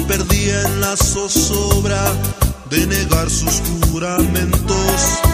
se perdía en la zozobra de negar sus juramentos.